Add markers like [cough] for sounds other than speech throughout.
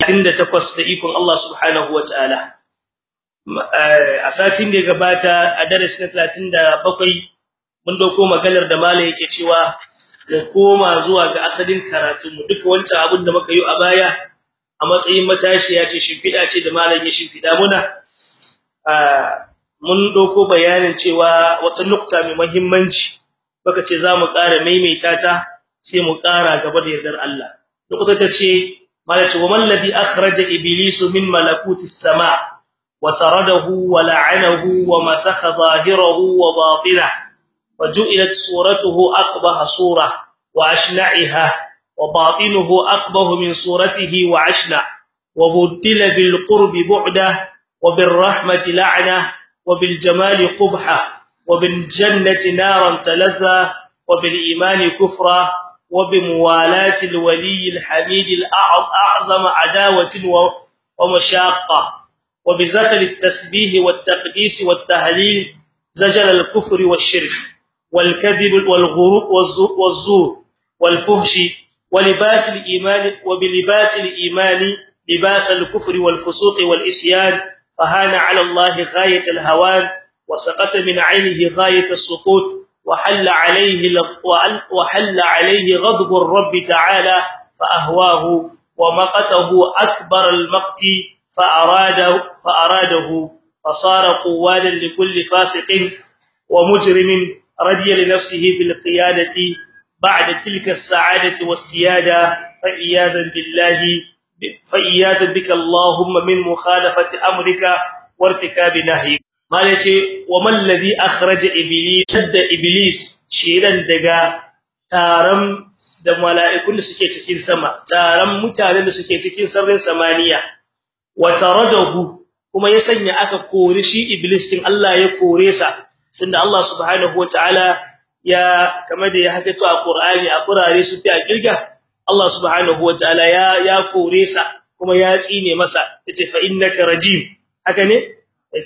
38 da ikon Allah subhanahu wataala a satin da ya gabata a darasi na 37 mun ɗauko maganar da malai yake cewa mu koma zuwa ga asalin karatun mu duka wancan abin da muka yi a baya a matsayin matashiya ce shimfida ce da malai ya shimfida muna. Mun ɗauko bayanin cewa wata nukta mai muhimmanci baka ce za mu ƙara maimaita ta sai mu ƙara gaba da yardar Allah. Nukta ta ce wa man ladhi akhraja iblisu min malakutis sama' وطرده ولعنه ومسخ ظاهره وباطنه وجعلت صورته أقبح صورة وأشنعها وباطنه أقبح من صورته وأشنع وبدل بالقرب بعده وبالرحمة لعنه وبالجمال قبحه وبالجنة نارا تلذا وبالإيمان كفرا وبموالاه الولي الحميد الاعظم عداوة ومشاقة. وبزخل التسبيح والتقديس والتهليل زجل الكفر والشرك والكذب والغرور والزور والفحش ولباس الايمان وبلباس الإيمان لباس الكفر والفسوق والإسيان فهان على الله غاية الهوان وسقط من عينه غاية السقوط وحل عليه وحل عليه غضب الرب تعالى فأهواه ومقته أكبر المقت فاراده فأراده. فصار قوالا لكل فاسق ومجرم رضي لنفسه بالقيادة بعد تلك السعادة والسيادة. فإياذا بالله فإياذا بك اللهم من مخالفة أمرك وارتكاب نهيك. Malace wa man ladhi akhraja iblis shadda iblis shiran daga taram da mala'ikun da suke cikin sama taram mutanen da suke cikin sararin samaniya wa taradahu kuma ya sanya aka kore shi iblis kin Allah ya kore sa. Tunda Allah subhanahu wataala ya kamar da ya hakato a Qur'ani a kurare su fi a ƙirga Allah subhanahu wataala ya ya kore sa kuma ya tsine masa. Yace fa innaka rajim. Haka ne?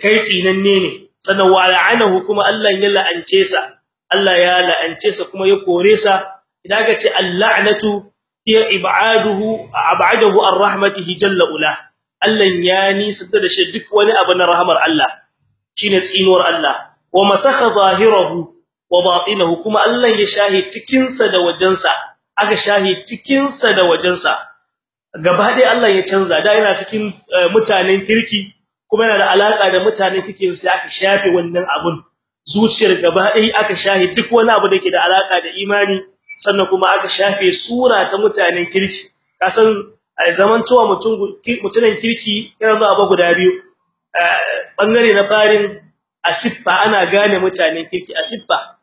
Kai tsinanne ne. Sannan wa la'anahu kuma Allah ya la'ance sa. Allah ya la'ance sa kuma ya kore sa. Idan ka ce al-la'natu hiya ib'aduhu ab'adahu ar-rahmatihi jalla ula Allah ya nisa da shi duk wani abu na rahmar Allah. Shine tsinuwar Allah. Wa masakha zahirahu wa batinahu kuma Allah ya shahi cikin sa da wajensa aka shahi cikin sa da wajensa gaba dai Allah ya canza. Da yana cikin mutanen kirki kuma yana da alaka da mutanen kirki sai aka shafe wannan abun. Zuciyar gaba dai aka shahi duk wani abu da yake da alaka da imani sannan kuma aka shafe sura ta mutanen kirki. Kasan a zamantowa mutum mutunan kirki yana zuwa abu guda biyu. Bangare na farin asiffa ana gane mutanen kirki asiffa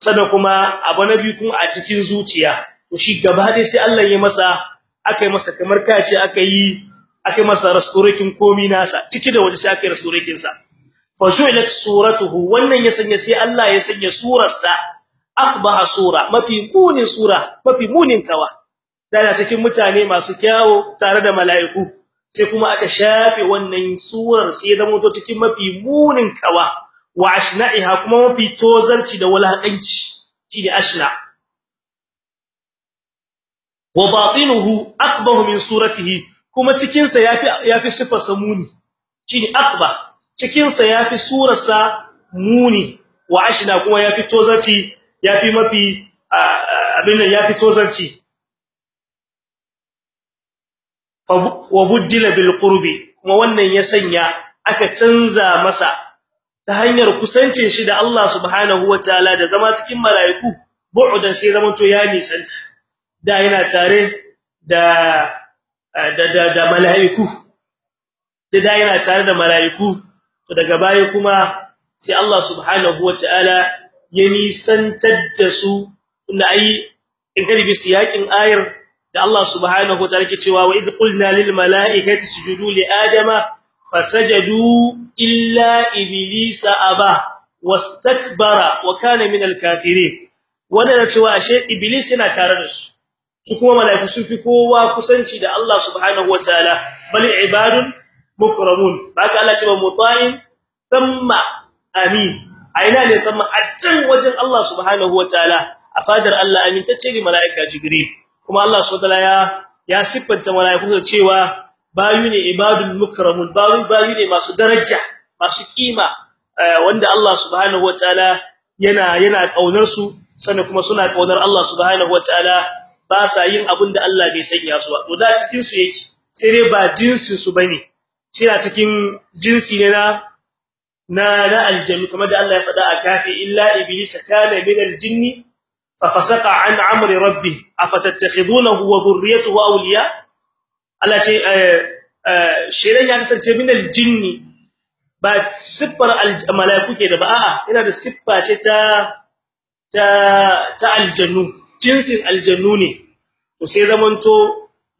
sannan kuma abu na biyu kuma a cikin zuciya. To shi gaba dai sai Allah ya masa akai masa kamar kace aka yi akai masa restoration komi nasa ciki da waje sai akai restoration sa. Fa ju'ilat suratuhu wannan ya sanya sai Allah ya sanya surarsa. Akbaha sura mafi munin sura mafi munin kawa. Dana cikin mutane masu kyawo tare da mala'iku. Sai kuma aka shafe wannan surar sai da muto cikin mafi munin kawa. Wa ashna'iha kuma mafi tozarci da walakanci shine ashna. Wa batinuhu aqbahu min suratihi. Kuma cikin sa yafi yafi sifar samuni shine aqba. Cikin sa yafi surarsa muni. Wa ashna kuma yafi tozarci yafi mafi abin nan yafi tozarci. Wa buddila bil qurbi. Kuma wannan ya sanya aka canza masa ta hanyar kusancin shi da Allah subhanahu wataala da zama cikin malaiku. Bu'udan sai zaman to ya nisanta. Da yana tare da da da, da malaiku. Da yana tare da malaiku. To daga baya kuma sai Allah subhanahu wataala ya nisantar da su. Inda ai in karibi siyakin ayar da Allah subhanahu wataala ke cewa wa idh qulna lil malaikati isjudu li adama fasajadu illa iblisa aba wastakbara wa kana min al kafirin. Wannan cewa ashe iblis yana tare da su. Su kuma malaiku sun fi kowa kusanci da Allah subhanahu wataala bal ibadun mukramun. Baka Allah ce ba muta'in thumma amin. Aina ne thumma? A can wajen Allah subhanahu wataala a fadar Allah amintacce ne malaika jibril. Kuma Allah subhanahu ya ya siffanta malaiku cewa bayu ne ibadul mukramun. Bayu bayu ne masu daraja masu kima wanda Allah subhanahu wataala yana yana ƙaunar su sannan kuma suna ƙaunar Allah subhanahu wataala ba sa yin abin da Allah bai sanya su ba. To da cikin su yake sai dai ba jinsin su ba ne. Shi cikin jinsi ne na na na aljannu kuma da Allah ya faɗa a kafi illa iblis kana min aljinni fa fasaqa an amri rabbih afatattakhidunahu wa dhurriyyatuhu awliya. Allah ce shedan ya kasance min aljinni ba siffar malaiku ke da ba a'a yana da siffa ce ta ta aljannu jinsin aljannu ne to sai zamanto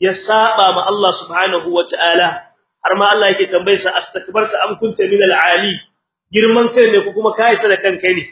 ya saba ma Allah subhanahu wataala har ma Allah yake tambayarsa astakbarta am kunta min alali? Girman kai ne ko kuma kai sa da kanka ne?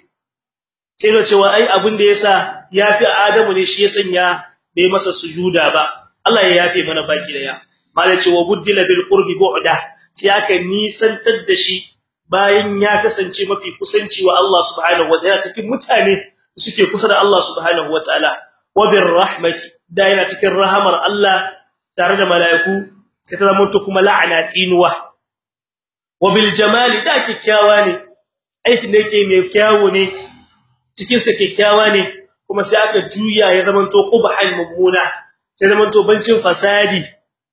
Sai no cewa ai abin da yasa yafi Adamu ne shi ya sanya bai masa sujuda ba. Allah ya yafe mana baki da ya malace wa buddila bil qurbi bu'da. Sai aka nisantar da shi bayan ya kasance mafi kusanci wa Allah subhanahu wataala cikin mutane. Suke kusa da Allah subhanahu wataala wa bir rahmati da yana cikin rahamar Allah tare da malaiku sai ta zama to kuma la'ana tsinuwa. Wa bil jamali da kikkiawa ne. Aikin da yake mai kyawu ne cikin sa kikkiawa ne kuma sai aka juya ya zama to qubhal mummuna sai zama to bancin fasadi.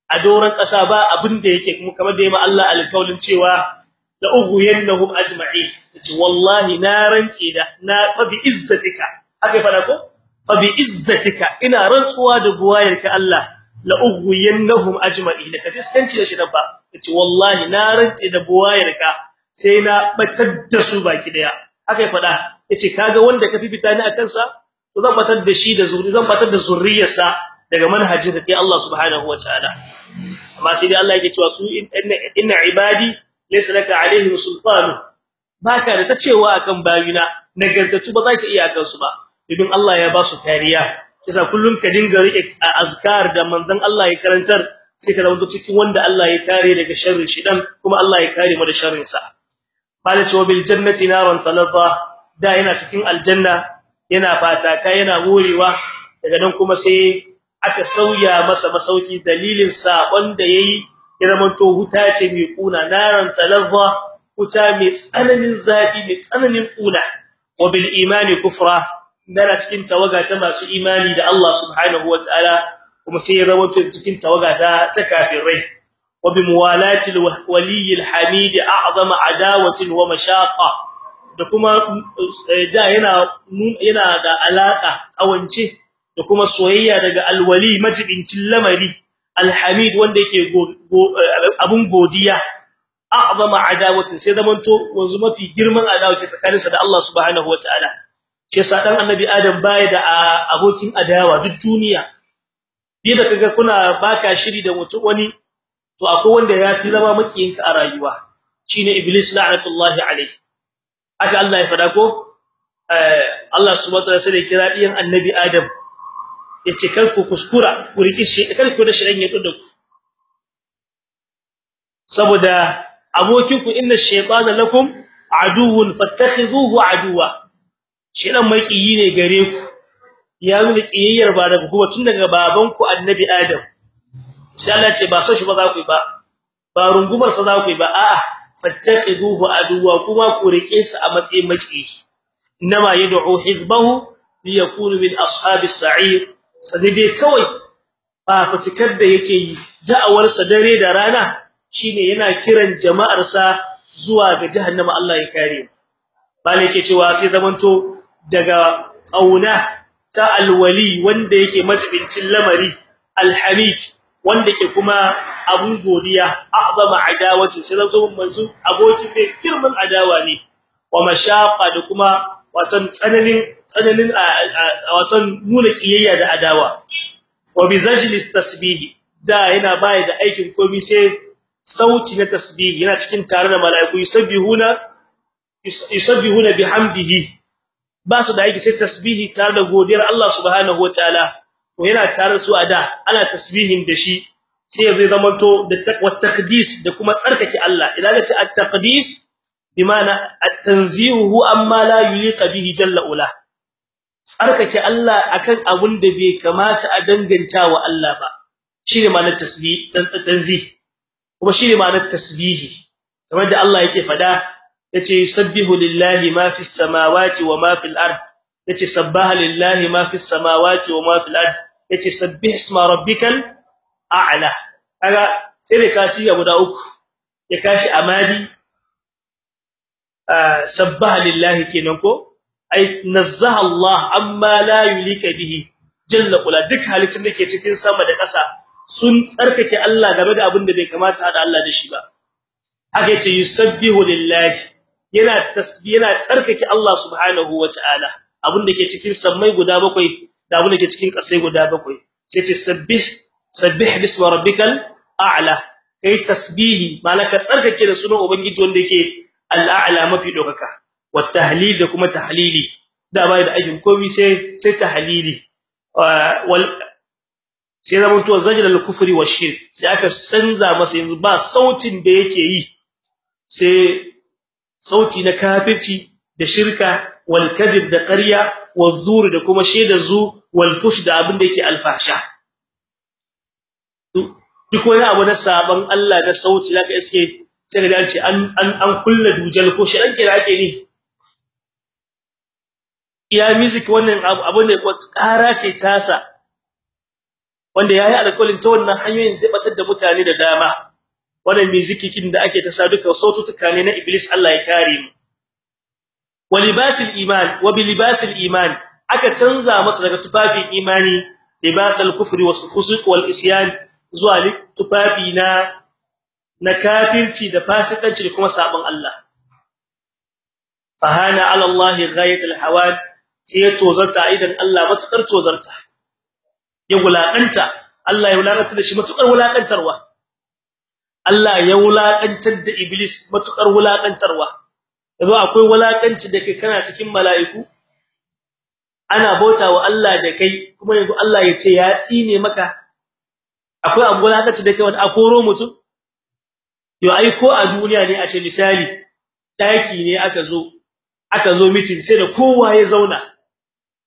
A doran kasa ba abin da yake kuma kamar da yayi Allah alkaulin cewa la ughwiyannahum ajma'in. Ce wallahi na rantsi da na fa bi izzatika. Aka fada ko? Fa bi izzatika ina rantsuwa da buwayarka Allah la ughwiyannahum ajma'in. Ka diskanci da shi da ba ce wallahi na rantsi da buwayarka sai na batar da su baki ɗaya aka fada ya ce kaga wanda ka fifita ni akan sa to zan batar da shi da zuri zan batar da zurriyarsa daga manhajin da kai Allah subhanahu wataala amma sai dai Allah yake cewa su inna ibadi laysa laka alaihim sultan baka da ta cewa akan bayina nagartatu ba za ka iya akan su ba. Domin Allah ya ba su kariya. Kisa kullun ka dinga riƙe azkar da manzon Allah ya karantar sai ka zama cikin wanda Allah ya kare daga sharrin shidan kuma Allah ya kare mu da sharrin sa. Malace bil jannati naran talazza da yana cikin aljanna yana fata ka yana morewa daga nan kuma sai aka sauya masa masauki dalilin sabon da yayi ya zama huta ce mai kuna naran talazza huta mai tsananin zafi mai tsananin kuna wa bil imani kufra dana cikin tawaga ta masu imani da Allah subhanahu wataala kuma sai ya zama cikin tawaga ta ta kafirai. Wa bi muwalati al-wali al-hamid a'zama adawatin wa mashaqa. Da kuma da yana yana da alaka awance da kuma soyayya daga al-wali majibincin lamari. Al-hamid wanda yake abun godiya a'zama adawatin sai zamanto wanzu mafi girman adawa ke tsakaninsa da Allah subhanahu wataala shi yasa dan annabi adam baya da abokin adawa duk duniya. Da kaga kuna baka shiri da mutum wani to akwai wanda ya fi zama makiyinka a rayuwa. Shine iblis la'natullahi alayhi aka Allah ya fada ko? Allah subhanahu wa ta'ala sai kira diyan annabi adam. Ya ce kar ku kuskura ku riki shi kar ku da shirin ya dudu saboda abokinku inna shaytana lakum aduwwun fattakhidhuhu aduwwa. Shedan makiyi ne gare ku. Ya nuna kiyayyar ba daga kuma tun daga babanku annabi adam. Sai Allah ce ba so shi ba za ku yi ba. Ba rungumar sa za ku yi ba. A'a fattakhiduhu aduwa kuma ku riƙe sa a matsayin makiyi inma yad'u hizbahu liyakunu min ashabis sa'ir. Sadide kawai ba fitikar da yake yi. Da'awar sa dare da rana shine yana kiran jama'ar sa zuwa ga jahannama Allah ya kare bale yake cewa sai zamanto daga auna ta alwali wanda yake majibincin lamari alhamid wanda ke kuma abun godiya a'zama adawati. Sai zo manzo abokin mai girman adawa ne. Wa mashaqa da kuma watan tsananin tsananin watan nuna kiyayya da adawa. Wa bizajlis tasbih da yana baya da aikin komai sai sauti na tasbih yana cikin tare da mala'iku yusabbihuna yusabbihuna bihamdihi. Ba su da aiki sai tasbihi tare da godiyar Allah subhanahu wataala to yana tare su a da ana tasbihin da shi sai zai zamanto da taqwa taqdis da kuma tsarkake Allah. Idan ka ce at-taqdis bimana at-tanzihu amma la yuliqa bihi jalla ula. Tsarkake Allah akan abun da bai kamata a danganta wa Allah ba. Shine ma'anar tasbih tanzih. Kuma shine ma'anar tasbihi. Kamar da Allah yake fada ya ce yusabbihu lillahi ma fis samawati wa ma fil ard. Yace sabbaha lillahi ma fis samawati wa ma fil ard. Yace sabbih isma rabbikal a'la. Kaga sai da kashi guda uku. Ya kashi amadi sabbaha lillahi kenan ko? Ai nazzaha Allah amma la yulika bihi. Jalla qula duk halittun da ke cikin sama da ƙasa sun tsarkake Allah game da abin da bai kamata hada Allah da shi ba. Haka ya ce yusabbihu lillahi. Yana tasbih yana tsarkake Allah subhanahu wataala abin da ke cikin sammai guda bakwai da abin da ke cikin ƙasai guda bakwai. Sai ce sabbih sabbih bismi rabbikal a'la. Kai tasbihi malaka tsarkake da sunan ubangiji wanda yake al'a'la mafi dokaka wat tahlil da kuma tahlili. Da bai da aikin komai sai sai tahlili. Wal sai zaman to zajra al kufri wa shirk sai aka sanza masa yanzu ba sautin da yake yi sai sauti na kafirci da shirka wal kadhib da ƙarya wal zur da kuma shaida zu wal fush da abin da yake alfasha. Duk wani abu na saban Allah da sauti zaka iske sai ga dace an an kulla dujal ko shi dan kira ake ni iya music wannan abu ne ko ƙara ce tasa wanda yayi alƙawarin ta wannan hanyoyin sai batar da mutane da dama. Wannan musikin da ake ta sa duka sautuka ne na iblis Allah ya kare mu. Walibasil iman wa bilibasil iman aka canza masa daga tufafin imani libasal kufri was fusuq wal isyan zuwa tufafi na na kafirci da fasikanci da kuma sabon Allah. Fahana ala Allah ghayatul hawan sai tozarta idan Allah matuƙar tozarta. Ya wulaƙanta Allah ya wulaƙanta da shi matuƙar wulakantarwa Allah ya wulakantar da iblis matuƙar wulakantarwa yanzu akwai wulakanci da kai kana cikin mala'iku ana bautawa Allah da kai kuma yanzu Allah ya ce ya tsine maka. Akwai abu wulakanci da kai wanda akoro mutum? Yo ai ko a duniya ne a ce misali daki ne aka zo aka zo meeting sai da kowa ya zauna.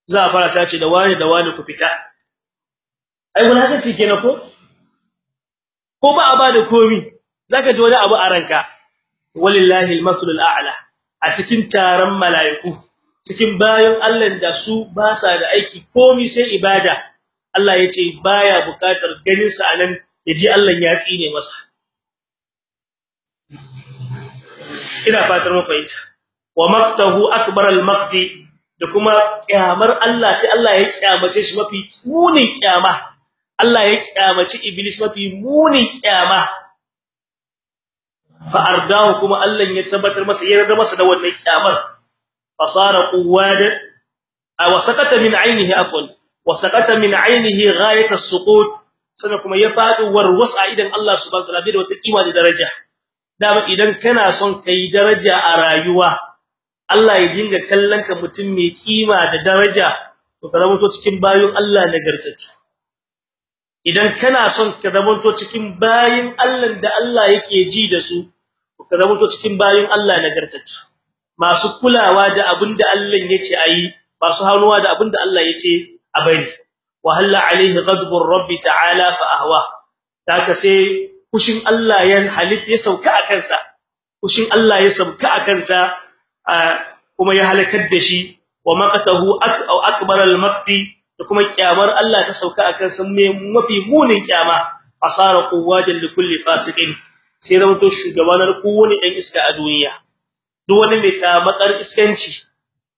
Za a fara sace da wani da wani ku fita. Ai wulakanci kenan ko? Ko ba a ba da komi zaka ji wani abu a ranka. Walillahi almasalul a'la a cikin taron malaiku cikin bayan Allah da su ba sa da aiki komi sai ibada. Allah ya ce baya buƙatar ganin sa a nan yaji Allah ya tsine masa. Ina fatar mu fahimta. Wa maqtahu akbar almaqti da kuma kiyamar Allah sai Allah ya kiyamace shi mafi muni kiyama Allah ya kiyamaci iblis mafi muni kiyama fa ardahu kuma Allah ya tabbatar masa ya yarda masa da wannan kiyamar fasara quwada aw sakata min ainihi afwan wa sakata min ainihi ghayat as-suqut sana kuma ya faɗi warwasa idan Allah subhanahu wa ta'ala da wata kima da daraja. Dama idan kana son kai daraja a rayuwa Allah ya dinga kallon ka mutum mai kima da daraja to ka zama to cikin bayin Allah nagartatu idan kana son ka zama to cikin bayin Allah da Allah yake ji da su ka zama to cikin bayin Allah nagartatu masu kulawa da abin da Allah ya ce ayi masu hanuwa da abin da Allah ya ce a bari. Wa halla alaihi ghadbur rabbi ta'ala fa ahwa. Taka sai kushin Allah ya halitta ya sauka a kansa. Kushin Allah ya sauka a kansa kuma ya halakar da shi. Wa maqatahu akbar al-maqti da kuma kiyamar Allah ta sauka a kansa mafi munin kiyama asara quwwatan li kulli fasiqin. Sai zama to shugabanar kowane dan iska a duniya. Duk wani mai tamakar iskanci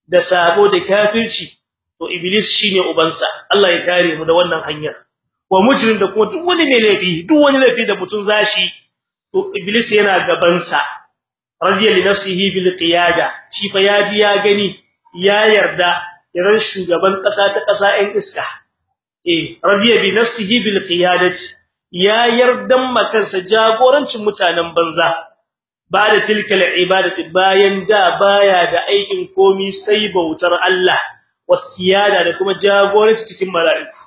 da sabo da kafirci to iblis shine ubansa. Allah ya kare mu da wannan hanyar. Wa mujrim da kuma duk wani mai laifi duk wani laifi da mutun zashi to iblis yana gaban sa radiya li nafsihi bil qiyada. Shi fa yaji ya gani ya yarda yaran shugaban kasa ta kasa ɗin iska. Eh radiya bi nafsihi bil qiyadati. Ya yardan makansa jagorancin mutanen banza. Ba da tilkal ibadati bayan da baya da aikin komi sai bautar Allah wasiyada da kuma jagoranci cikin mala'iku.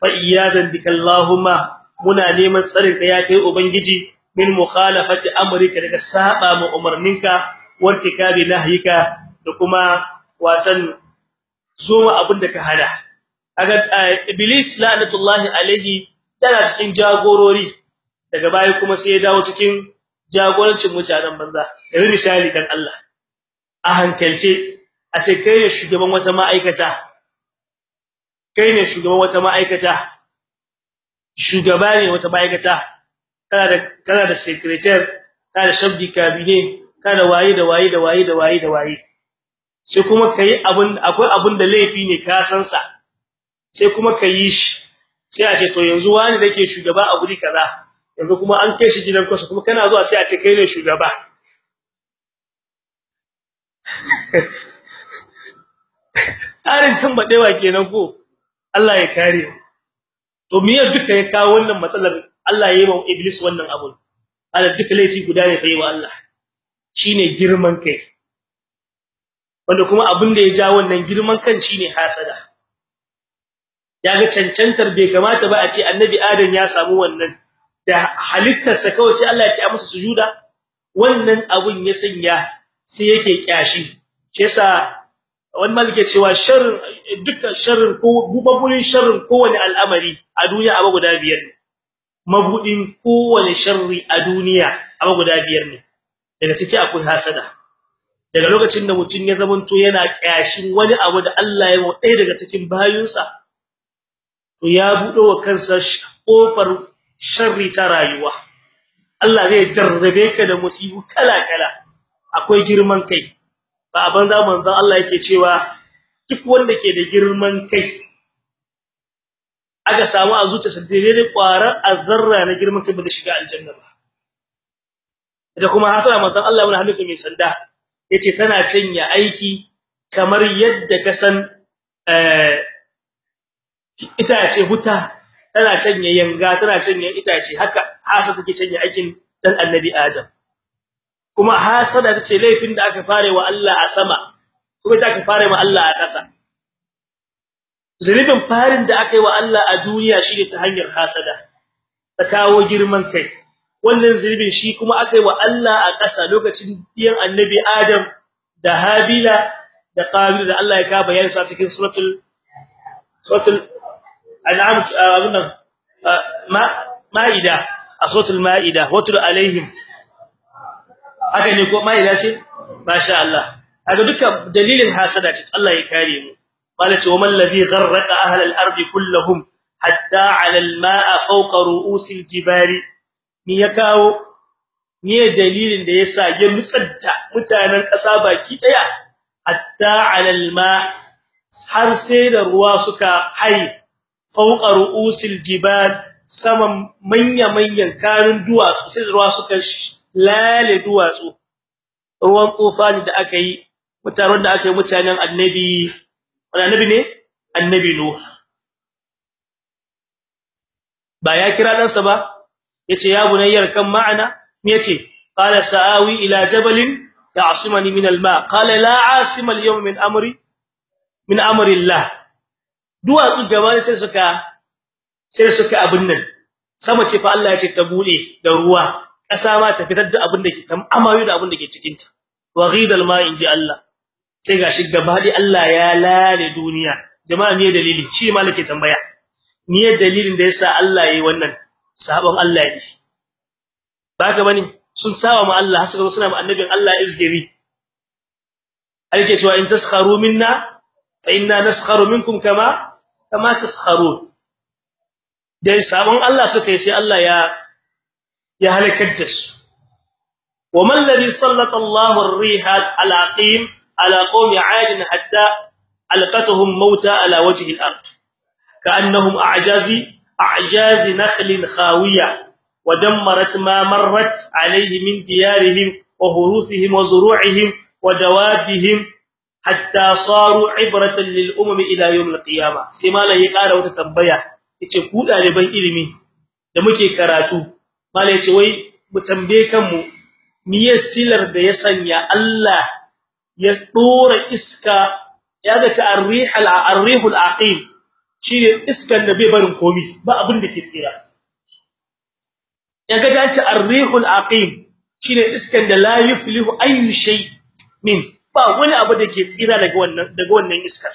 Fa iyadan bikallahumma muna neman tsarin ka ya kai ubangiji min mukhalafati amrika daga saba mu umarninka wartikabi nahyika da kuma watan zoma abin da ka hada kaga iblis la'natullahi alaihi yana cikin jagorori daga baya kuma sai ya dawo cikin jagorancin mutanen banza. Yanzu misali dan Allah a hankalce a ce kai ne shugaban wata ma'aikata kai ne shugaban wata ma'aikata. Shugaba ne wata ma'aikata. Kana da kana da secretary kana da shabdi cabinet kana waye da waye da waye da waye da waye. Sai kuma kai abun akwai abun da laifi ne ka san sa. Sai kuma kai shi. Sai a ce to yanzu wani dake shugaba a guri kaza. Yanzu kuma an kai shi gidan kwasa kuma kana zuwa sai a ce kai ne shugaba. [laughs] Arin kan badewa kenan ko? Allah ya kare to miye duka ya kawo wannan matsalar? Allah ya yi wa iblis wannan abun. Ala duka laifi guda ne fa yi wa Allah. Shine girman kai. Wanda kuma abin da ya ja wannan girman kan shine hasada. Yaga cancantar bai kamata ba a ce annabi adam ya samu wannan. Da halittarsa kawai sai Allah ya a masa sujuda. Wannan abun ya sanya sai yake kyashi shi yasa wani malike cewa sharrin dukkan sharrin ko mabudin sharrin kowane al'amari a duniya abu guda biyar ne. Mabudin kowane sharri a duniya abu guda biyar ne. Daga ciki akwai hasada. Daga lokacin da mutum ya zamanto yana kyashin wani abu da Allah ya yi daga cikin bayinsa to ya budo wa kansa ƙofar sharri ta rayuwa. Allah zai jarrabe ka da musibu kala kala akwai girman kai. Ba abin da manzon Allah yake cewa duk wanda ke da girman kai aka samu a zuciyarsa daidai kwarar azzarra na girman kai ba shiga aljanna ba. Da kuma hasara manzon Allah ibn Hanif mai sanda ya ce tana canya aiki kamar yadda ka san eh itace huta tana canya yanga tana canya itace haka hasa take canya aikin dan annabi Adam. Kuma hasada tace laifin da aka fare wa Allah a sama kuma da aka fare wa Allah a ƙasa. Zulubin farin da aka yi wa Allah a duniya shine ta hanyar hasada ta kawo girman kai. Wannan zulubin shi kuma aka yi wa Allah a ƙasa lokacin biyan annabi Adam da Habila da Qabil da Allah ya ka bayani su a cikin suratul suratul an'am abunnan ma maida a suratul maida watul alaihim. Haka ne ko maida ce? Masha Allah. Kaga dukkan dalilin hasada ce Allah ya kare mu. Malati wa man ladhi gharraqa ahla al-ardi kulluhum hatta 'ala al-ma'a fawqa ru'usil jibali. Ni ya kawo? Dalilin da yasa ya nutsanta mutanen ƙasa baki ɗaya hatta 'ala al-ma' har sai da ruwa suka hai fawqa ru'usil jibal saman manya manyan kanun duwatsu sai ruwa suka lale duwatsu ruwan tsofani da aka yi mutanen da aka yi mutanen annabi annabi ne? Annabi nuh. Ba ya kira dan sa ba ya ce ya bunayyar kan ma'ana? Me ya ce qala sa'awi ila jabalin ya'simani min al-ma. Qala la 'asima al-yawma min amri min amri Allah. Duwatsu gaba sai suka sai suka abin nan. Sama ce fa Allah ya ce ta buɗe da ruwa. Ƙasa ma ta fitar da abin da ke amayu da abin da ke cikin ta wa ma inji Allah. Sai gashi gaba dai Allah ya lale duniya. Jama'a me dalili? Shi malike tambaya. Me dalilin da yasa Allah yayi wannan? Sabon Allah ne baka ba ne sun sawa ma Allah suka suna ma annabin Allah izgiri. Alke cewa in taskharu minna fa inna naskharu minkum kama kama taskharun dai sabon Allah suka yi sai Allah ya ya halakar da su. Wa man ladhi sallata Allahu ar-riha al-aqim ala qawmi 'ad hatta alqatuhum mauta ala wajhi al-ard. Ka'annahum a'jazi a'jaz nakhlin khawiya wa dammarat ma marrat alayhi min diyarihim wa huruthihim wa zuru'ihim wa dawabihim hatta saru ibratan lil umami ila yawm al-qiyamah. Sai malai ya kara wata tambaya ya ce ku daliban ilimi da muke karatu malai ya ce wai mu tambaye kanmu miye silar da ya sanya Allah ya dora iska ya ga ta arrih al-arrihul aqim shine iskan da bai barin komi ba abin da ke tsira. Ya ga ta arrihul aqim shine iskan da la yuflihu ayu shay min ba wani abu da ke tsira daga wannan daga wannan iskar.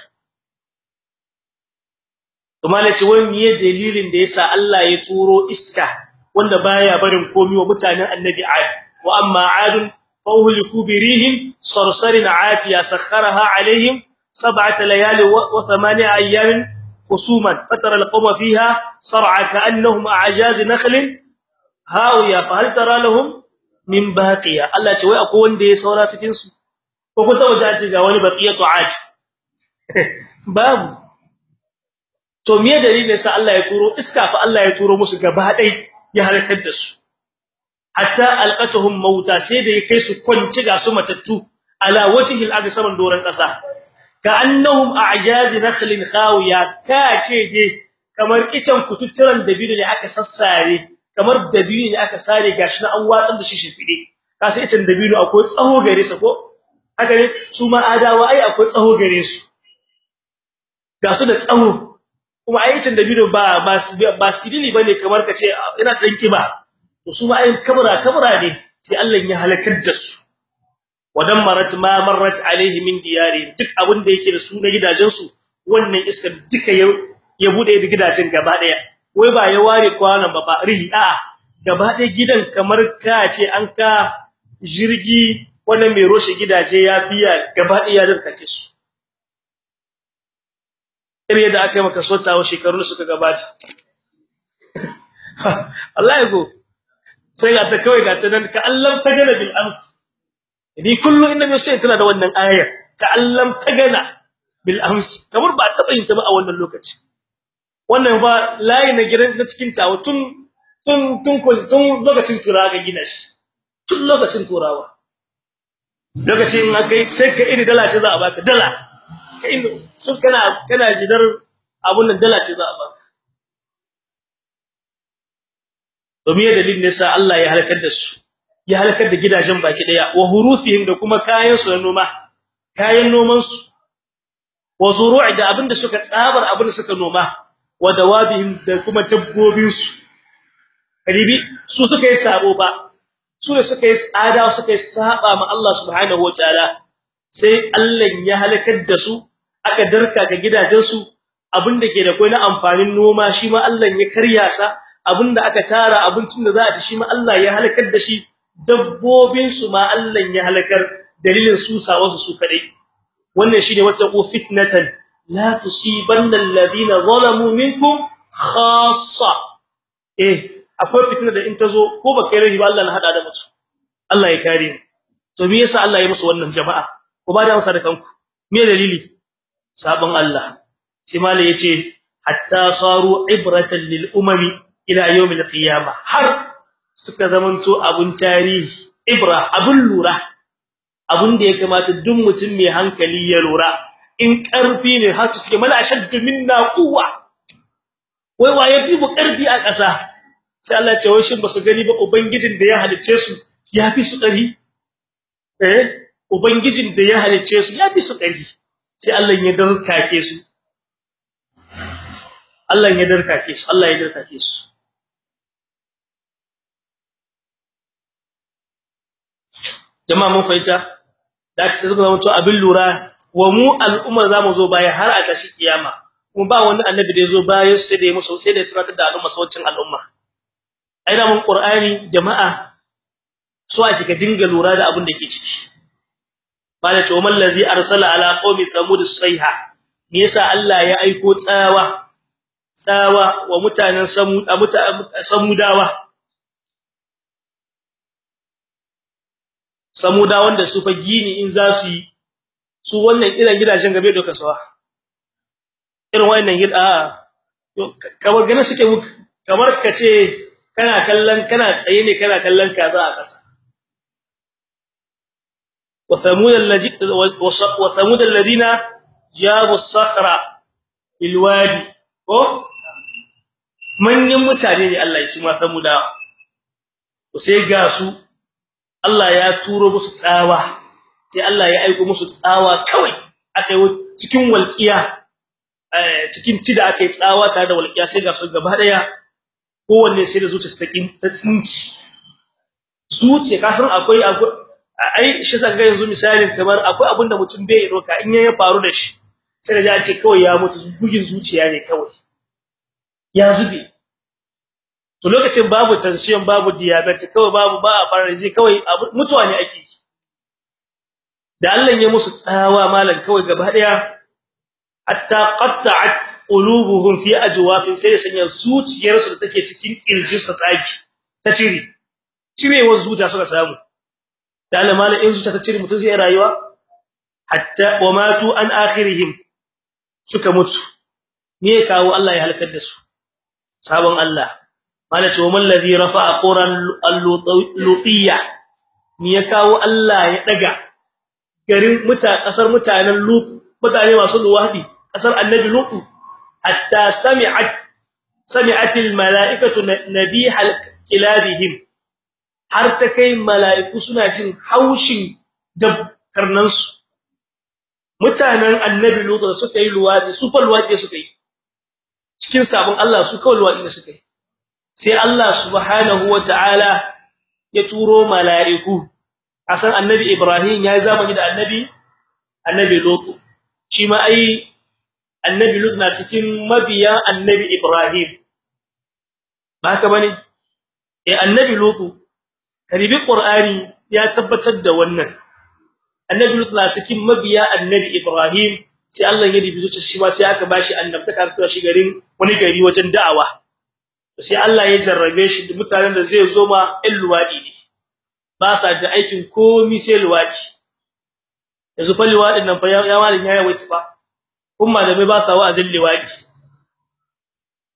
To malaci wai miye dalilin da yasa Allah ya turo iska wanda baya barin komi wa mutanen annabi ad. Wa amma adun fawhliku birihim sarsarin atiya sakharaha alaihim sab'ata layali wa thamaniya ayyamin khusuman fatara alqawma fiha sar'a ka'annahum a'jaz nakhlin. Hawiya fa tara lahum min baqiya? Allah ce wai akwai wanda ya saura cikin su ko kun taba ji ga wani baqiyatu ad. [laughs] Babu. To me dalilin sa Allah ya turo? Iska fa Allah ya turo musu gaba dai ya halakar da su. Hatta alqatuhum mauta sai da ya kai su kwanci ga su matattu ala wajhil ardi saman doran kasa ka'annahum a'jaz nakhlin khawiya kace ne kamar icen kututturan dabino ne aka sassare kamar dabino ne aka sare gashi na an watsar da shi shifide kasa icen dabino akwai tsaho gare sa ko? Haka ne? Su ma adawa ai akwai tsaho gare su. Ga su da tsaho. Kuma icen dabino ba ba ba sidili ba ne kamar kace ina dan kiba. To su ma ai kabra kabra ne sai Allah ya halakar da su. Wadammarat ma marrat alaihi min diyari duk abin da yake da su na gidajen su wannan iska duka ya buɗe da gidajen gaba ɗaya wai ba ya ware kwanan ba ba rihi a gaba ɗaya gidan kamar ka ce an ka jirgi wannan mai roshe gidaje ya biya gaba ɗaya da kake su. Ire da aka yi maka sotawa shekaru da suka gabata. [laughs] Allah ya go sai ga ta kawai ga ta nan ka Allah ta gana bil ams. Ni kullu inna sai tana da wannan ayar ka allam tagana bil ams. Kamar ba ta ba a wannan lokaci. Wannan ba layi na gidan na cikin tawo tun tun tun tun lokacin turawa ga gina shi. Tun lokacin turawa. Lokacin akai sai ka iri dala ce za a baka dala. Ka ino sun kana kana jidar abun nan dala ce za a baka. To me dalilin ne sa Allah ya halakar da su ya halakar da gidajen baki ɗaya wa hurufihim da kuma kayan su na noma kayan noman su wa zuru'i da abin da suka tsabar abin da suka noma wa dawabihim da kuma dabbobin su karibi su suka yi sabo ba su ne suka yi tsada suka yi saba ma Allah subhanahu wataala sai Allah ya halakar da su aka darka ga gidajen su abin da ke da kai na amfanin noma shi ma Allah ya karya sa abin da aka tara abincin da za a ci shi ma Allah ya halakar da shi dabbobin su ma Allah ya halakar dalilin su sawasu su kadai wannan shine wattaqu fitnatan la tusibanna alladhina zalamu minkum khassa. Eh akwai fitna da in ta zo ko ba kai rahi ba Allah na hada da mutu Allah ya kare to me yasa Allah ya musu wannan jama'a? Ko ba da masa da kanku. Me dalili? Sabon Allah. Sai malai ya ce hatta saru ibratan lil umami ila yawmil qiyamah. Har suka zamanto abun tarihi ibra abun lura. Abun da ya kamata duk mutum mai hankali ya lura. In ƙarfi ne har suke mala ashaddu minna quwwa. Wai waye bi mu ƙarfi a ƙasa? Sai Allah ya ce wai shin ba su gani ba ubangijin da ya halice su ya fi su ƙarfi eh ubangijin da ya halice su ya fi su ƙarfi sai Allah ya darkake su. Allah ya darkake su Allah ya darkake su. Jama'a mun fahimta? Da suka zama to abin lura wa mu al'umma za mu zo baya har a tashi kiyama. Kuma ba wani annabi da ya zo baya sai da ya musu sai da ya tunatar da al'umma saucin al'umma. Ai mun qur'ani jama'a so ake ka dinga lura da abin da ke ciki. Bala ce umman ladhi arsala ala qaumi samud sayha me yasa Allah ya aiko tsawa tsawa wa mutanen samud samudawa? Samuda wanda su fa gini in za su yi su wannan irin gidajen gabe doka sawa irin wannan gida kamar ganin suke muku kamar kace kana kallon kana tsaye ne kana kallon kaza a ƙasa. Wa thamud alladhina jabu as-sakhra bil wadi. Ko? Manyan mutane ne Allah ci ma samuda sai ga su Allah ya turo musu tsawa. Sai Allah ya aika musu tsawa kawai. Akai cikin walqiya cikin tida akai tsawa tare da walqiya sai ga su gaba ɗaya kowanne sai da zuciya ta tsinci. Zuciya ka san akwai ai shi san ga yanzu misalin kamar akwai abin da mutum bai roka in ya faru da shi sai da ya ce kawai ya mutu bugin zuciya ne kawai. Ya zube. To lokacin babu tension babu diabetes kawai babu ba a fara zai kawai mutuwa ne ake da Allah ya musu tsawa malan kawai gaba ɗaya hatta qatta'at qulubuhum fi ajwafin sai sanya zuciyarsu da take cikin kirjinsu ta tsaki ta cire. Cirewar zuciya suka samu. Da Allah malan in zuciya ta cire mutum zai rayuwa? Hatta wamatu an akhirihim suka mutu. Me kawo Allah ya halakar da su? Sabon Allah. Malace wa man ladhi rafa'a quran al-lutiyya me ya kawo Allah ya daga garin muta ƙasar mutanen lut mutane masu luwadi ƙasar annabi lutu? Hatta sami'at sami'at al-mala'ikatu nabihal kilabihim har ta kai mala'iku suna jin haushin da karnansu mutanen annabi lutu suka yi luwadi su fa luwadi suka yi. Cikin sabon Allah su kawai luwadi suka yi. Sai Allah subhanahu wataala ya turo mala'iku. Asan annabi Ibrahim yayi zamani da annabi annabi lutu. Shi ma ai annabi lutu na cikin mabiya annabi Ibrahim. Ba haka ba ne eh annabi lutu karibi qur'ani ya tabbatar da wannan. Annabi lut na cikin mabiya annabi ibrahim sai Allah ya dibi zuciya shi ma sai aka bashi annabtaka ta shi garin wani gari wajen da'awa. Sai Allah ya jarrabe shi da mutanen da zai zo ma ɗan luwadi ne. Ba sa da aikin komi sai luwadi yanzu fa luwadin nan fa ya malin ya yawaita ba kuma da ba sa wa'azin luwadi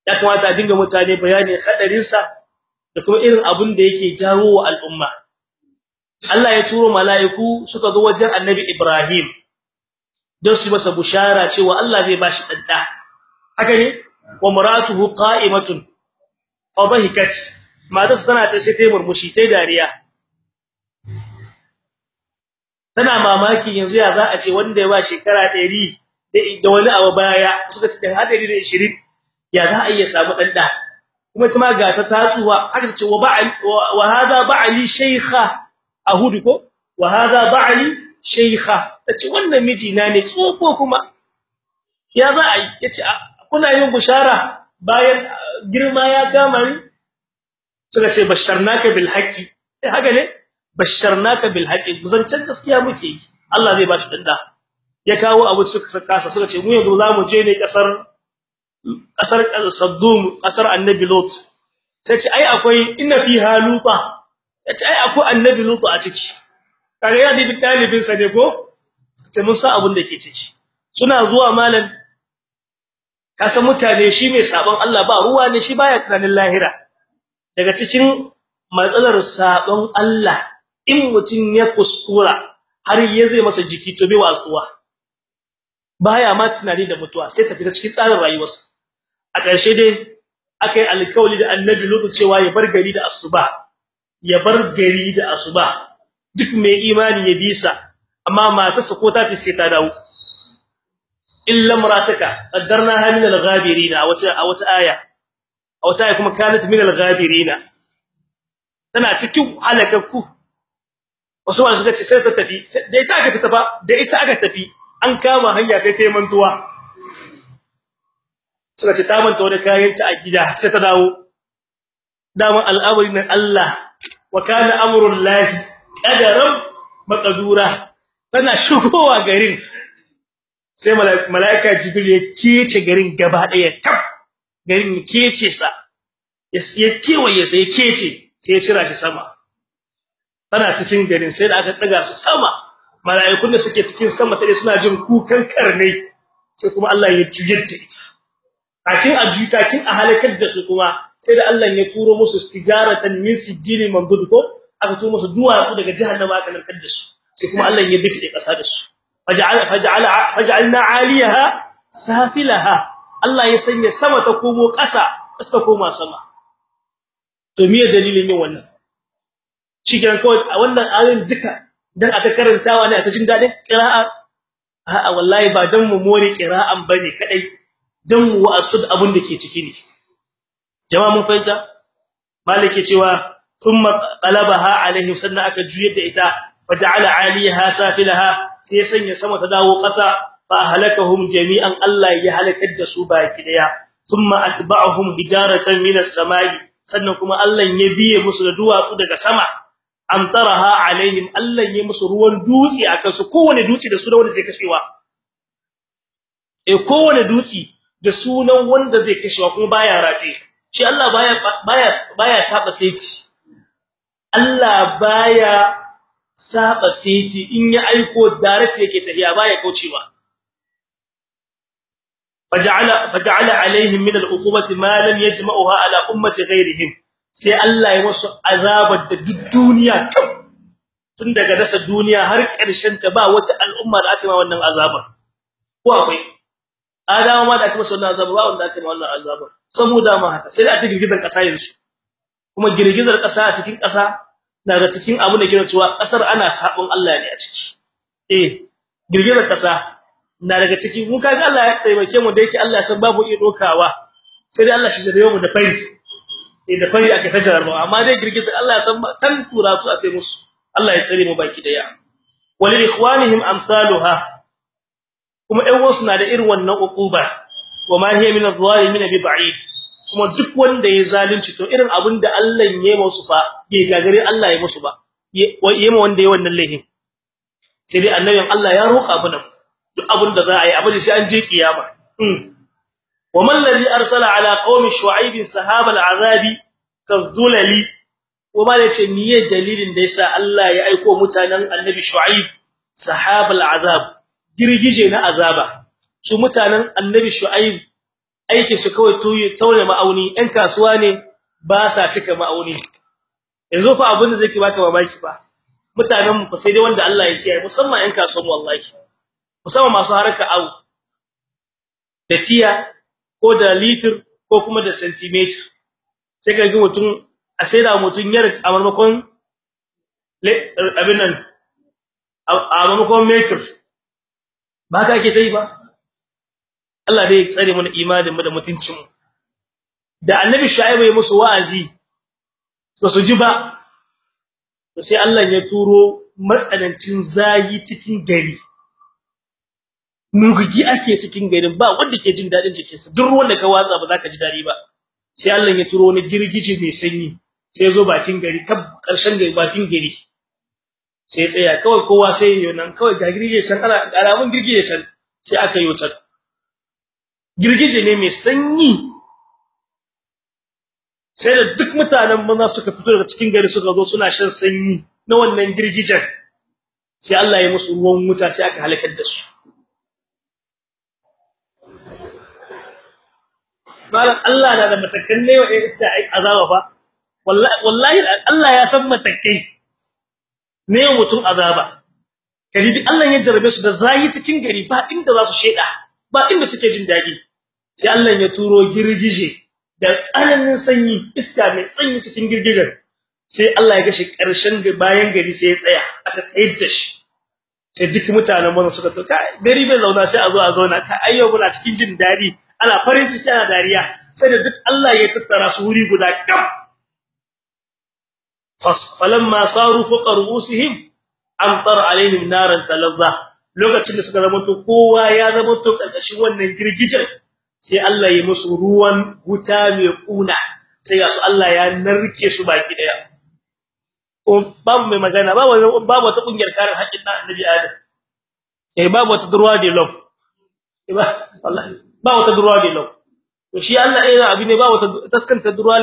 ya kamata a dinga mutane bayani hadarin sa da kuma irin abun da yake jawo wa al'umma. Allah ya turo mala'iku suka zo wajen Annabi Ibrahim don su masa bushara cewa Allah zai bashi dadda haka ne? Wa maratuhu qa'imatun fa dhahikat matas tana ta sai tayi murmushi tayi dariya. Tana mamaki yanzu ya za a ce wanda ya ba shekara 100 da wani abu baya suka ce 120 ya za a iya samu dadda kuma kuma ga ta tatsuwa. Haka ce wa ba'al wa hada ba'ali shaykha. Ahudu ko? Wa hada ba'li shaykha. Tace wannan miji na ne tsofo kuma. Ya za a ya ce kuna yin bushara bayan girma ya kama ni? Suka ce basharnaka bil haqqi. Eh haka ne? Basharnaka bil haqqi. Zancen gaskiya muke yi. Allah zai bashi danda ya kawo abu suka kasa suka ce mu yanzu za mu je ne ƙasar ƙasar Saddum ƙasar Annabi Lot sai ce ai akwai inna fiha lupa ya ce ai akwai annabi lutu a ciki. Kaga ya dibi dalibin sa ne ko? Sai mun san abin da ke ciki. Suna zuwa malam kasa mutane shi mai sabon Allah ba ruwa ne shi baya tunanin lahira. Daga cikin matsalar sabon Allah in mutun ya kuskura har ya zai masa jiki to bai wasuwa baya ma tunani da mutuwa sai ta fita cikin tsarin rayuwarsa. A ƙarshe dai akai alkawli da annabi lutu cewa ya bar gari da asuba ya bar gari da asuba. Duk mai imani ya bisa amma matarsa ko ta tace ta dawo. Illa marataka qaddarnaha min al-ghabirin wata a wata aya a wata aya kuma kanat min al-ghabirin tana cikin halakakku. Wasu wanda suka ce sai ta tafi da ita aka ba da ita aka tafi an kama hanya sai ta yi mantuwa. Suka ce ta manta wani kayan ta a gida sai ta dawo. Daman al'amarin Allah wa kana amrullahi qadaran maqdura tana shigowa garin. Sai malaika jibril ya kece garin gaba ɗaya kaf garin ya kece sa ya kewaye sai ya kece sai ya cira shi sama. Tana cikin garin sai da aka daga su sama malaikun da suke cikin sama tare suna jin kukan karnai sai kuma Allah ya juyar da ita. Kakin ajuka kin a halakar da su kuma sai da Allah ya turo musu istijaratan min sijili mamdud ko aka turo musu duwatsu daga jahannama aka narkar da su. Sai kuma Allah ya bike kasa da su. Faj'al faj'al faj'alna 'aliyaha safilaha. Allah ya sanya sama ta komo kasa ta koma sama. To me dalilin yin wannan? Shigen kawai a wannan ayoyin duka dan aka karantawa ne aka jin daɗin qira'a a'a wallahi ba dan mu more qira'an ba ne kadai dan mu wa'asud abun da ke ciki ne. Jama'a mun fahimta? Malike cewa thumma qalabaha alaihim sannan aka juyar da ita faja'ala 'aliyaha safilaha sai sanya sama ta dawo ƙasa fa halakahum jami'an Allah ya halakar da su baki ɗaya thumma atba'ahum hijaratan minas samai sannan kuma Allah ya biye musu da duwatsu daga sama. Amtaraha alaihim Allah ya musu ruwan dutse akan su kowane dutse da su da wanda zai kashewa. Eh kowane dutse da sunan wanda zai kashewa kuma baya race shi Allah baya baya baya saba saiti. Allah baya saba saiti. In ya aiko direct yake tafiya baya kaucewa. Faja'ala faja'ala alaihim min al'uqubati ma lam yajma'uha ala ummati ghayrihim. Sai Allah ya musu azabar da duk duniya tun daga dasa duniya har ƙarshen ta ba wata al'umma da aka ma wannan azabar. Ko akwai? Adawa ma da aka masa wannan azabar ba wanda aka ma wannan azabar. Saboda ma haka sai da aka girgizar kasa yanzu. Kuma girgizar kasa a cikin kasa daga cikin abu da ke cewa ƙasar ana sabon Allah ne a ciki. Eh girgizar kasa na daga cikin mun kaga Allah ya taimake mu da yake Allah san babu iya dokawa sai dai Allah shi da mu da fari. Eh da fari aka tajar ba amma dai girgizar Allah san san tura su a kai musu. Allah ya tsare mu baki ɗaya. Walil ikhwanihim amsaluha. Kuma ɗan wasu na da irin wannan uquba. Wama hiya min adh-dhalimin bi ba'id. Kuma duk wanda ya zalunci to irin abin da Allah ya yi musu fa bai gagare Allah ya musu ba. Yema wanda ya wannan lahin sai dai annabin Allah ya roƙa mana duk abin da za a yi abin sai an je kiyama. Wama alladhi arsala ala qaumi shu'aib sahaba al'azabi kadhulali wama ya ce niyyar dalilin da yasa Allah ya aika mutanen annabi shu'aib sahaba al'azab girgije na azaba. Su mutanen annabi shu'aib aikin su kawai taune ma'auni. Ɗan kasuwa ne ba sa cika ma'auni. Yanzu fa abin da zai baka mamaki ba mutanen mu sai dai wanda Allah ya kiyaye musamman ɗan kasuwan wallahi. Musamman masu haraka au da tiya ko da liter ko kuma da centimeter. Sai ka ga mutum a sai da mutum yar a marmakon abin nan a meter ba ka ke tai ba. Allah dai ya tsare mana imanin mu da mutuncin mu da annabi shaibu ya musu wa'azi ba su ji ba to sai Allah ya turo matsanancin zayi cikin gari. Nugugi ake cikin garin ba wanda ke jin daɗin jikinsa. Duk ruwan da ka watsa ba za ka ji daɗi ba. Sai Allah ya turo wani girgije mai sanyi sai zo bakin gari kab ƙarshen gari bakin gari. Sai tsaya kawai kowa sai yayin nan kawai ga girgije can ana ƙaramin girgije can sai aka yi wutar. Girgije ne mai sanyi. Sai da duk mutanen maza suka fito daga cikin gari suka zo suna shan sanyi na wannan girgijen. Sai Allah ya musu ruwan wuta sai aka halakar da su. Malam Allah na da matakan ne wa iska azaba wallahi wallahi Allah ya san matakai. Ne mutum azaba? Karibi Allah ya jarabe su da zahi cikin gari ba inda za su sheda ba inda suke jin daɗi sai Allah ya turo girgije da tsananin sanyi iska mai sanyi cikin girgijen. Sai Allah ya gashi ƙarshen bayan gari sai ya tsaya aka tsayar da shi. Sai duk mutanen mun suka to kai gari bai zauna sai a zo a zauna. Ka ayyo muna cikin jin daɗi ana farin ciki ana dariya. Sai da duk Allah ya tattara su wuri guda kam falamma saru fuqa ru'usihim amtar alaihim naran talazza. Lokacin da suka zama to kowa ya zama to ƙarƙashin wannan girgijin sai Allah ya musu ruwan wuta mai kuna sai ga su Allah ya narke su baki ɗaya babu mai magana babu babu wata ƙungiyar kare haƙƙin dan annabi Adam. Eh babu wata durwa de law. Wallahi ba wata durwa de law. To shi Allah eh abi ne ba wata taskanta durwa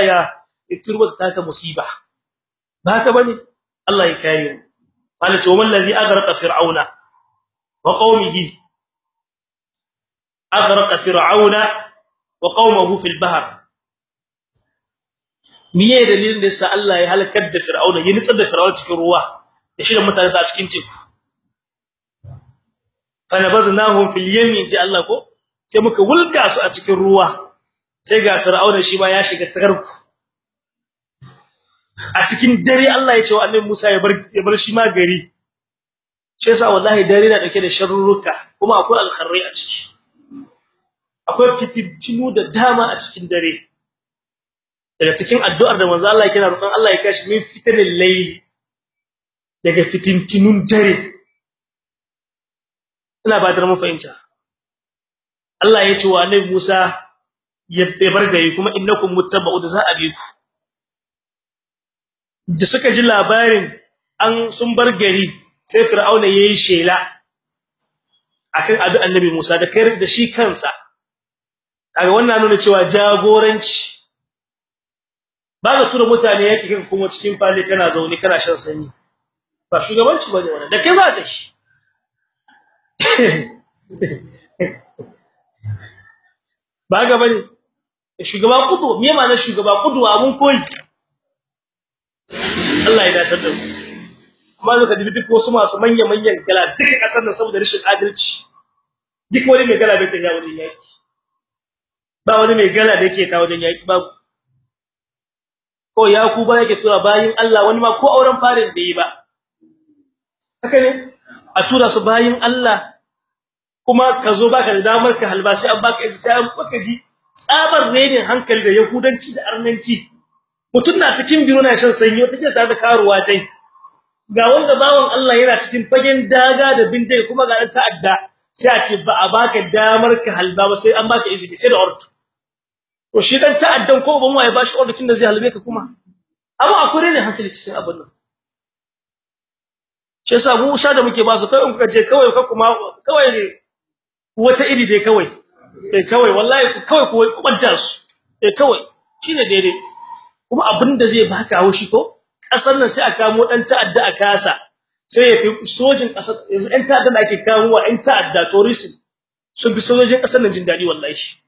ya turba ta ta musiba. Ba haka ba ne? Allah ya kare mu. Qala to man ladhi aghraqa fir'auna wa qaumihi aghraqa fir'auna wa qaumahu fil bahr. Miye dalilin da yasa Allah ya halakar da fir'auna ya nitsar da fir'auna cikin ruwa da shi da mutane a cikin teku? Fanabadnahum fil yamin ji Allah ko? Sai muka wulga su a cikin ruwa. Sai ga fir'auna shi ma ya shiga tarku a cikin dare Allah ya ce wa annabi Musa ya bar ya bar shi ma gari. Shi wallahi dare na ɗauke da sharruka kuma akwai alkharri a ciki. Akwai fitinu da dama a cikin dare. Daga cikin addu'ar da manzo Allah yake roƙon Allah ya kashi min fitanil layl. Daga fitintinun dare. Ina ba da mu fahimta. Allah ya ce wa Annabi Musa ya bar gari kuma innakum muttaba'u da za a bi ku. Da suka ji labarin an sun bar gari sai fir'auna yayi shela akan abi annabi Musa da kai da shi kansa. Kaga wannan nuna cewa jagoranci ba ga tura mutane yake kan kuma cikin fali kana zaune kana shan sanyi. Ba shugabanci ba ne wannan da kai za ta shi. [laughs] Ba ga ba ne shugaba kudu me ma'anar shugaba kudu? Abun koyi. Allah ya dace da mu. Amma zaka dubi duk wasu masu manyan manyan gala duka ƙasar nan saboda rashin adalci. Duk wani mai gala bai ta wajen yaki ba wani mai gala da yake ta wajen yaki babu. Ko ya ku ba yake tura bayin Allah wani ma ko auren farin da yi ba. Haka ne? A tura su bayin Allah kuma ka zo baka da damar ka halba sai an baka sai an baka ji tsabar renin hankali da yahudanci da arnanci. Mutun na cikin biro na shan sanyo take tare da karuwa tai ga wanda bawon Allah yana cikin fagen daga da bindai kuma ga ta'adda sai a ce ba a baka damar ka halba ba sai an baka izini sai da orto to shi dan ta'addan ko ban waye bashi ordo kin da zai halbe ka kuma? Amma akwai ne hankali cikin abin nan. Shi yasa mu sha da muke ba su kai in kuka je kawai ka kuma kawai ne wata iri dai kawai. Eh kawai wallahi kawai ku kubanta su. Eh kawai. Shine daidai. Kuma abin da zai baka haushi ko? Kasar nan sai a kamo dan ta'adda a kasa sai ya fi sojin ƙasar yanzu ɗan ta'adda da ake kamowa ɗan ta'adda tourism sun bi sojojin ƙasar nan jin daɗi wallahi.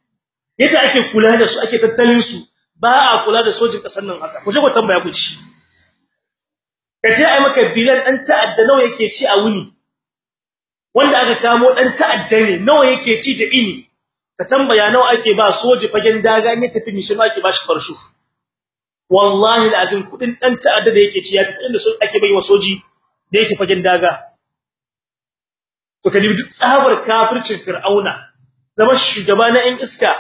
Yadda ake kula da su ake tattalin su ba a kula da sojin ƙasar nan haka. Ku je ku tambaya ku ci. Kace ai maka bilan dan ta'adda nawa yake ci a wuni. Wanda aka kamo dan ta'adda ne nawa yake ci da ini. Ka tambaya nawa ake ba soji fagen daga ne tafi mission ake ba shi farshu wallahi alazim kuɗin dan ta'adda da yake ci ya fi kuɗin da ake bai wa soji da yake fagen daga. Kadi duk tsabar kafircin fir'auna zama shugaba na ɗan iska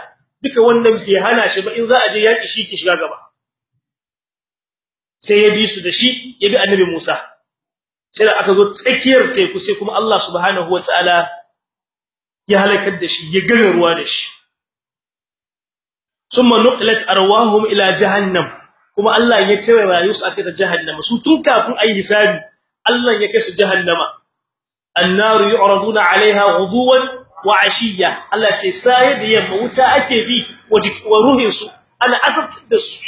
duka wannan bai hana shi ba in za a je yaki shi ke shiga gaba. Sai ya bi su da shi ya bi annabi Musa. Sai da aka zo tsakiyar teku sai kuma Allah subhanahu wataala ya halakar da shi ya gane ruwa da shi. Summa nuqlat arwahum ila jahannam. Kuma Allah ya tare rayuwarsu aka ta jahannama. Su tun kafin ayi hisabi Allah ya kai su jahannama. Annaru yu'raduna 'alayha ghuduwan wa 'ashiyya Allah ce sai da yamma wuta ake bi wa ruhin su ana asabtar da su.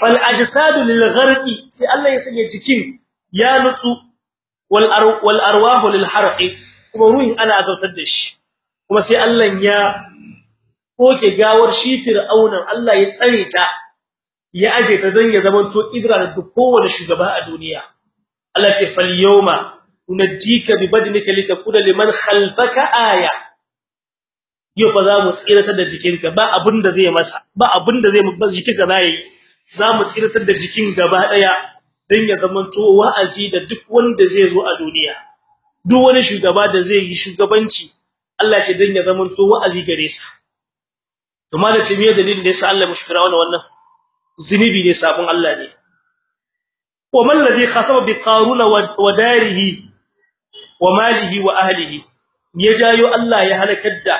Fal ajsadu lil gharqi sai Allah ya sanya jikin ya nutsu wal wal arwahu lil harqi kuma ruhin ana azabtar da shi. Kuma sai Allah ya koke gawar shi fir'aunan Allah ya tsare ta. Ya aje ta dan ya zamanto ibra da kowane shugaba a duniya. Allah ce fal yawma unajjika bi badnika litakuna liman khalfaka aya. Yau fa za mu tsiratar da jikinka ba abin da zai masa ba abin da zai ba jikinka zai za mu da jikin gaba ɗaya dan ya zamanto wa'azi da duk wanda zai zo a duniya. Duk wani shugaba da zai yi shugabanci Allah ce dan ya zamanto wa'azi gare sa. To malace me dalilin da yasa Allah mushi wannan? Zinubi ne sabon Allah ne. Wa man ladhi khasaba bi qaruna wa darihi wa malihi wa ahlihi. Ya jayo Allah ya halakar da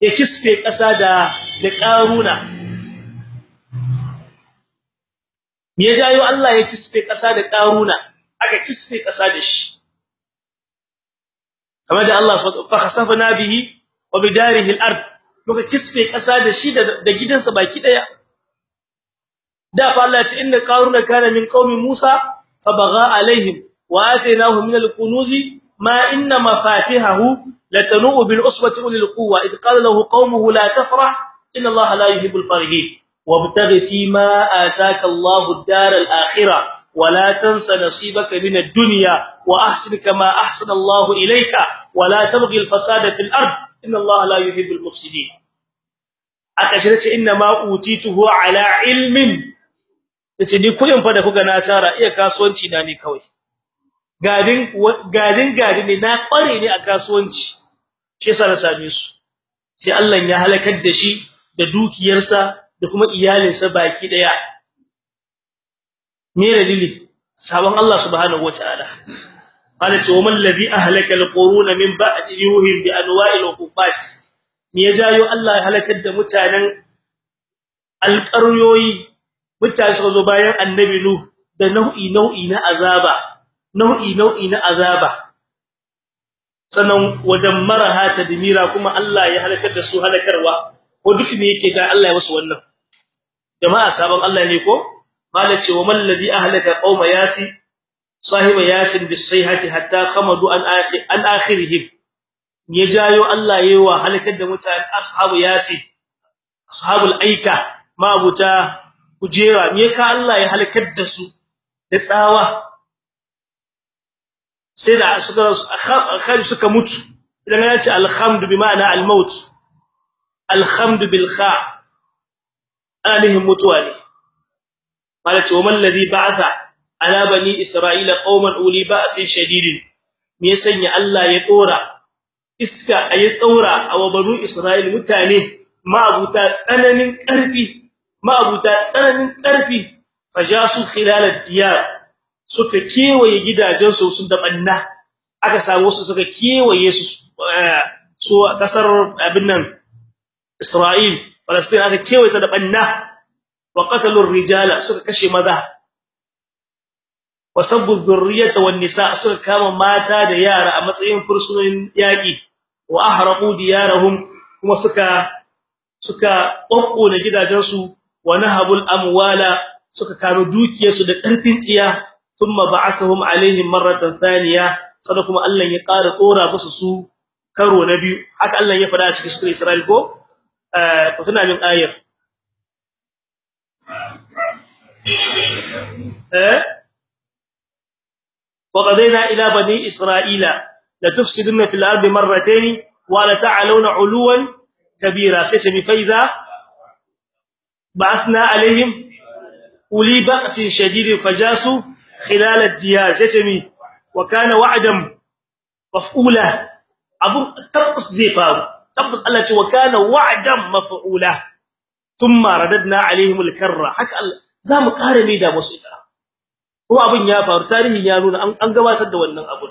ya kisfe kasa da da qaruna. Ya jayo Allah ya kisfe kasa da qaruna aka kisfe kasa da shi. Kamar da Allah fa khasafna bihi wa bidarihi al-ard. Muka kisfe kasa da shi da gidansa baki ɗaya da fa Allah ya ce inna qaruna kana min qaumi Musa fa baga alaihim wa atainahu min al-kunuzi ma inna mafatihahu latanu bil usbati ulil quwwa id qala lahu qaumuhu la tafrah inna Allah la yuhibbul farihin wabtaghi fima ataka Allahu ad-dar al-akhirah ولا تنس نصيبك من الدنيا واحسن كما احسن الله اليك ولا تبغي الفساد في الارض ان الله لا يحب المفسدين akashirace inna ma utituhu ala tace ni kuɗin fa da kuga na tara iya kasuwanci na ne kawai. Gadin gadin gadin ne na kware ne a kasuwanci. Shi yasa na same su. Sai Allah ya halakar da shi da dukiyarsa da kuma iyalinsa baki ɗaya me dalili? Sabon Allah subhanahu wataala qala ce waman ladhi ahlaka alquruna min ba'di yuhim bi anwa'il uqubat. Me ya jayo Allah ya halakar da mutanen alƙaryoyi mutane suka zo bayan annabi nuh da nau'i nau'i na azaba nau'i nau'i na azaba. Sanan wadammaraha tadmira kuma Allah ya halakar da su halakarwa. Ko duk me yake ta Allah ya wasu wannan. Jama'a sabon Allah ne ko? Malace wa man ladhi ahlaka qauma yasi sahiba yasin bisayhati hatta khamadu an akhir an akhirihim. Ya jayo Allah yayi wa halakar da mutane ashabu yasin ashabul aika mabuta kujera me ka Allah ya halakar da su da tsawa sai da suka khan suka mutu. Idan ya ce alhamdu bi ma'ana almaut alhamdu bil kha anihim mutuwa ne. Malaka wa man ladhi ba'atha ala bani isra'ila qauman uli ba'sin shadidin. Me sanya Allah ya dora iska ayi tsaura a banu isra'il mutane ma'abuta tsananin ƙarfi ma'abuta tsananin ƙarfi fajasu khilal ad-diyar suka kewaye gidajensu sun da banna aka samu su suka kewaye su su ƙasar abin nan Isra'il Palestine aka kewaye ta da banna wa qatalu ar-rijala suka kashe maza. Wa sabbu dhurriyyata wan nisa suka kama mata da yara a matsayin fursunonin yaki wa ahraqu diyarahum kuma suka suka kokkona gidajensu ونهب الأموال سكانوا دوكيا سد قرطين صيا ثم بعثهم عليهم مرة ثانية صدقكم الله ان يقار قورا بس سو كرو نبي حتى الله يفدا في سكر إسرائيل كو آه، فتنا من إيه وقضينا إلى بني إسرائيل لا تفسدن في الأرض مرتين ولا تعلون علوا كبيرا. ستبي فاذا ba'athna alaihim uli ba'sin shadid fajasu khilal ad-diyar. Jatami wa kana wa'dan maf'ula. Abu tabbas zai faru. Tabbas Allah ce wa kana wa'dan maf'ula. Thumma radadna alaihim al-karra. Haka za mu kare mai da musu ita. Kuma abin ya faru tarihin ya nuna an gabatar da wannan abun.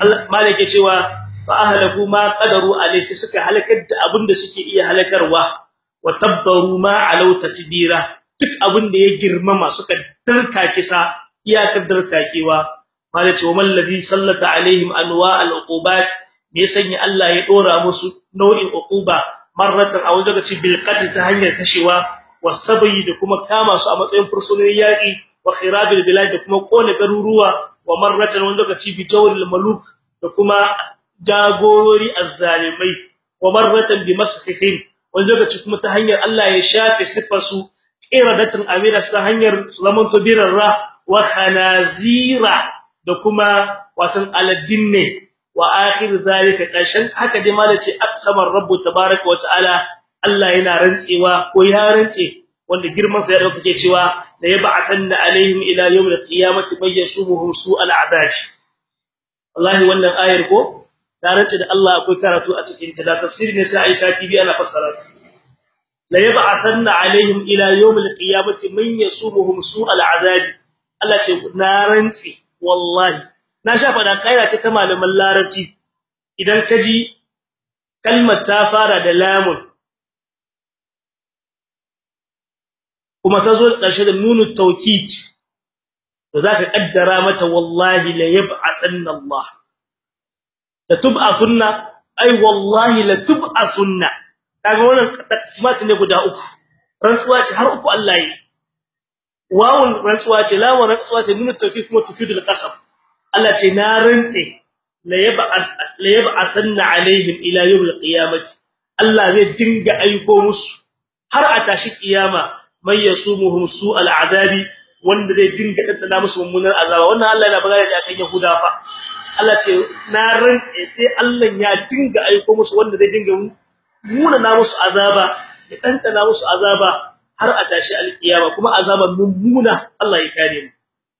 Allah malaka cewa fa ahlaku ma qadaru alayhi suka halakar da abin da suke iya halakarwa. Wa tabbaru ma alau tatbira duk abin da ya girmama suka darka kisa iyakar darkakewa. Malike wa ladhi sallata alaihim anwa al-uqubat me sanya Allah ya dora musu nau'in uquba marratan a wani lokaci bil qatl ta hanyar kashewa wasabi da kuma kama su a matsayin fursunonin yaki wa khirabil bilad da kuma ƙone garuruwa wa marratan wani lokaci bi jawril maluk da kuma jagorori azzalimai wa marratan bi maskhihim wani lokaci kuma ta hanyar Allah ya shafe sifar su iradatin amira ta hanyar zaman tubirarra wa khanazira da kuma watan aladdinne wa akhir zalika kashan haka dai malaci aksamar rabbu tabaaraka wa ta'ala. Allah yana rantsewa ko ya rantse wanda girman sa ya ɗauka ke cewa la yab'athanna alaihim ila yawm alqiyamati may yashumuhum su'al a'daj wallahi wannan ayar ko da rantse da Allah akwai karatu a cikin ta da tafsiri ne sai Aisha TV ana fassara ta la yab'athanna alaihim ila yawm alqiyamati may yashumuhum su'al a'daj Allah ce na rantse wallahi. Na sha fada kaira ce ta malaman larabci. Idan kaji kalmar ta fara da lamun kuma ta zo ƙarshe da nunu tawkid to zaka kaddara mata wallahi la yab'athanna Allah. La tub'athunna ay wallahi la tub'athunna kaga wannan taqsimat ne guda uku rantsuwa ce har uku Allah yi wawun rantsuwa ce lamun rantsuwa ce nunu tawkid kuma tufidul qasam Allah ce na rantse la yab'ath la yab'athanna alaihim ila yawm alqiyamati Allah zai dinga aiko musu har a tashi kiyama may yasumuhum su'al wanda zai dinga daddana musu mummunar azaba wannan Allah yana da akan Yahuda fa Allah ce na rantse sai Allah ya dinga aiko musu wanda zai dinga muna na musu azaba ya dandana musu azaba har a tashi alkiyama kuma azaban mummuna Allah ya kare mu.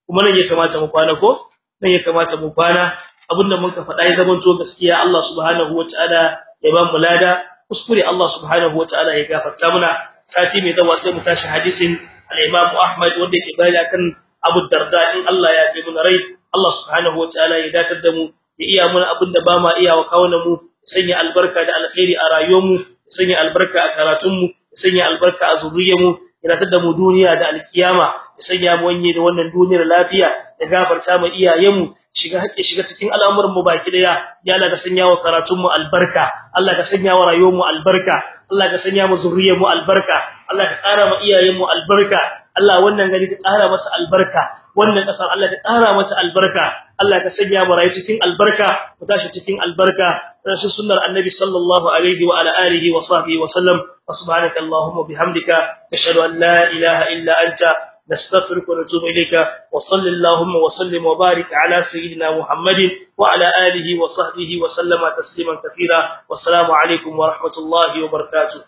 Kuma nan ya kamata mu kwana ko? Nan ya kamata mu kwana. Abinda mun ka faɗa ya zaman to gaskiya Allah subhanahu wataala ya ba mu lada. Kuskure Allah subhanahu wataala ya gafarta muna. Sati mai dawa sai mu tashi hadisin al-Imam Ahmad wanda yake bayani akan Abu Darda in Allah ya ji muna rai. Allah subhanahu wataala ya datar da mu ya iya muna abin da ba ma iya wa kawunan mu sanya albarka da alkhairi a rayuwar mu ya sanya albarka a karatun mu ya sanya albarka a zuriyar mu ya ratar da mu duniya da alkiyama ya sanya mu wanye da wannan duniyar lafiya ya gafarta mu iyayen mu shiga hakke shiga cikin al'amuran mu baki ɗaya. Ya Allah ka sanya wa karatun mu albarka Allah ka sanya wa rayuwar mu albarka Allah ka sanya mu zuriyar mu albarka Allah ka ƙara mu iyayen mu albarka Allah wannan gari ta ƙara masa albarka wannan ƙasar Allah ka ƙara mata albarka. Allah ka sanya mu rayu cikin albarka mu tashi cikin albarka. Rashin sunnar annabi sallallahu alaihi wa ala alihi wa sahbihi wa sallam. Subhanaka allahumma bihamdika tashhadu an la ilaha illa anta nastaghfiruka wa natubu ilayka. Wa sallallahu wa sallim wa barik ala sayyidina muhammadin wa ala alihi wa sahbihi wa sallama tasliman katira wassalamu alaikum wa rahmatullahi wa barakatuh.